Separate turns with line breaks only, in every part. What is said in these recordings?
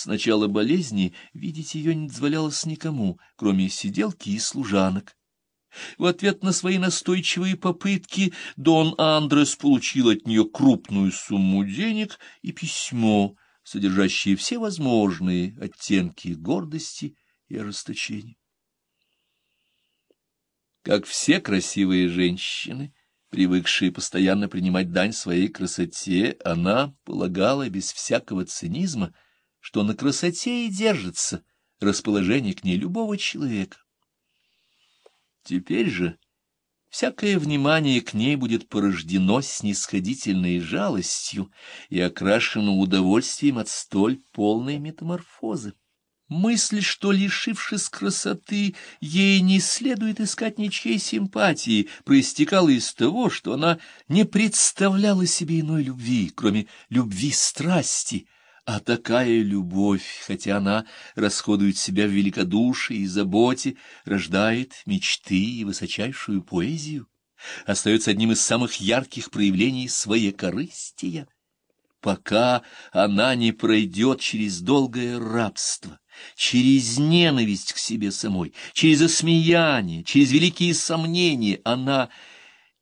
С начала болезни видеть ее не дозволялось никому, кроме сиделки и служанок. В ответ на свои настойчивые попытки Дон Андрес получил от нее крупную сумму денег и письмо, содержащее все возможные оттенки гордости и ожесточения. Как все красивые женщины, привыкшие постоянно принимать дань своей красоте, она полагала без всякого цинизма, что на красоте и держится расположение к ней любого человека. Теперь же всякое внимание к ней будет порождено снисходительной жалостью и окрашено удовольствием от столь полной метаморфозы. Мысль, что, лишившись красоты, ей не следует искать ничьей симпатии, проистекала из того, что она не представляла себе иной любви, кроме любви страсти, а такая любовь, хотя она расходует себя в великодушии и заботе, рождает мечты и высочайшую поэзию, остается одним из самых ярких проявлений своекорыстия. Пока она не пройдет через долгое рабство, через ненависть к себе самой, через осмеяние, через великие сомнения, она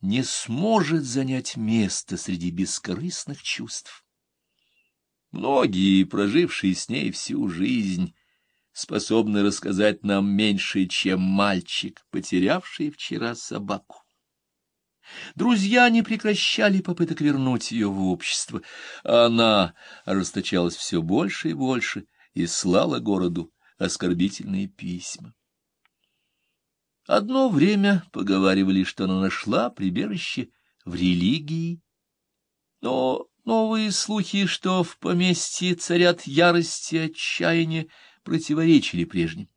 не сможет занять место среди бескорыстных чувств. Многие, прожившие с ней всю жизнь, способны рассказать нам меньше, чем мальчик, потерявший вчера собаку. Друзья не прекращали попыток вернуть ее в общество. Она расточалась все больше и больше и слала городу оскорбительные письма. Одно время поговаривали, что она нашла прибежище в религии, но новые слухи, что в поместье царят ярости и отчаяние, противоречили прежним.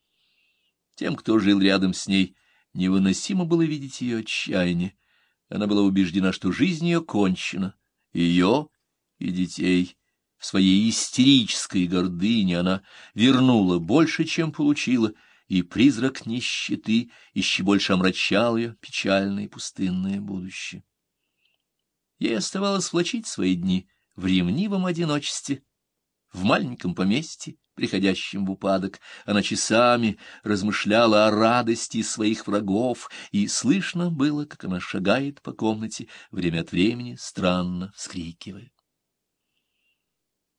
Тем, кто жил рядом с ней, невыносимо было видеть ее отчаяние. Она была убеждена, что жизнь ее кончена, ее и детей. В своей истерической гордыне она вернула больше, чем получила, и призрак нищеты еще больше омрачал ее печальное и пустынное будущее. Ей оставалось влачить свои дни в ревнивом одиночестве, в маленьком поместье, приходящем в упадок. Она часами размышляла о радости своих врагов, и слышно было, как она шагает по комнате, время от времени странно вскрикивая.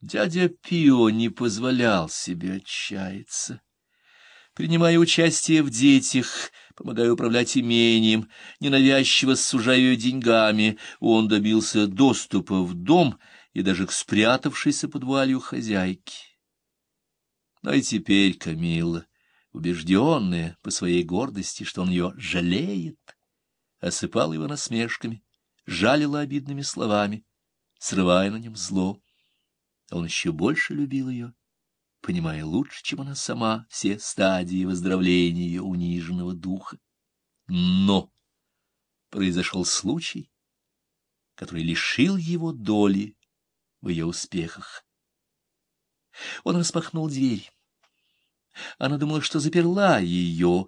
Дядя Пио не позволял себе отчаяться. Принимая участие в детях, помогая управлять имением, ненавязчиво сужая ее деньгами, он добился доступа в дом и даже к спрятавшейся под вуалью хозяйки. Но и теперь Камилла, убежденная по своей гордости, что он ее жалеет, осыпала его насмешками, жалила обидными словами, срывая на нем зло. Он еще больше любил ее, понимая лучше, чем она сама, все стадии выздоровления ее униженного духа. Но произошел случай, который лишил его доли в ее успехах. Он распахнул дверь. Она думала, что заперла ее.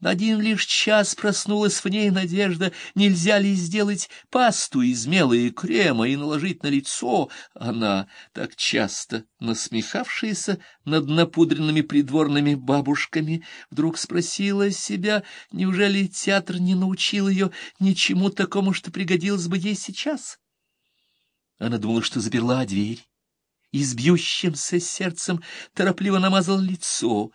На один лишь час проснулась в ней надежда, нельзя ли сделать пасту из мела и крема и наложить на лицо. Она, так часто насмехавшаяся над напудренными придворными бабушками, вдруг спросила себя, неужели театр не научил ее ничему такому, что пригодилось бы ей сейчас? Она думала, что заперла дверь и с бьющимся сердцем торопливо намазал лицо,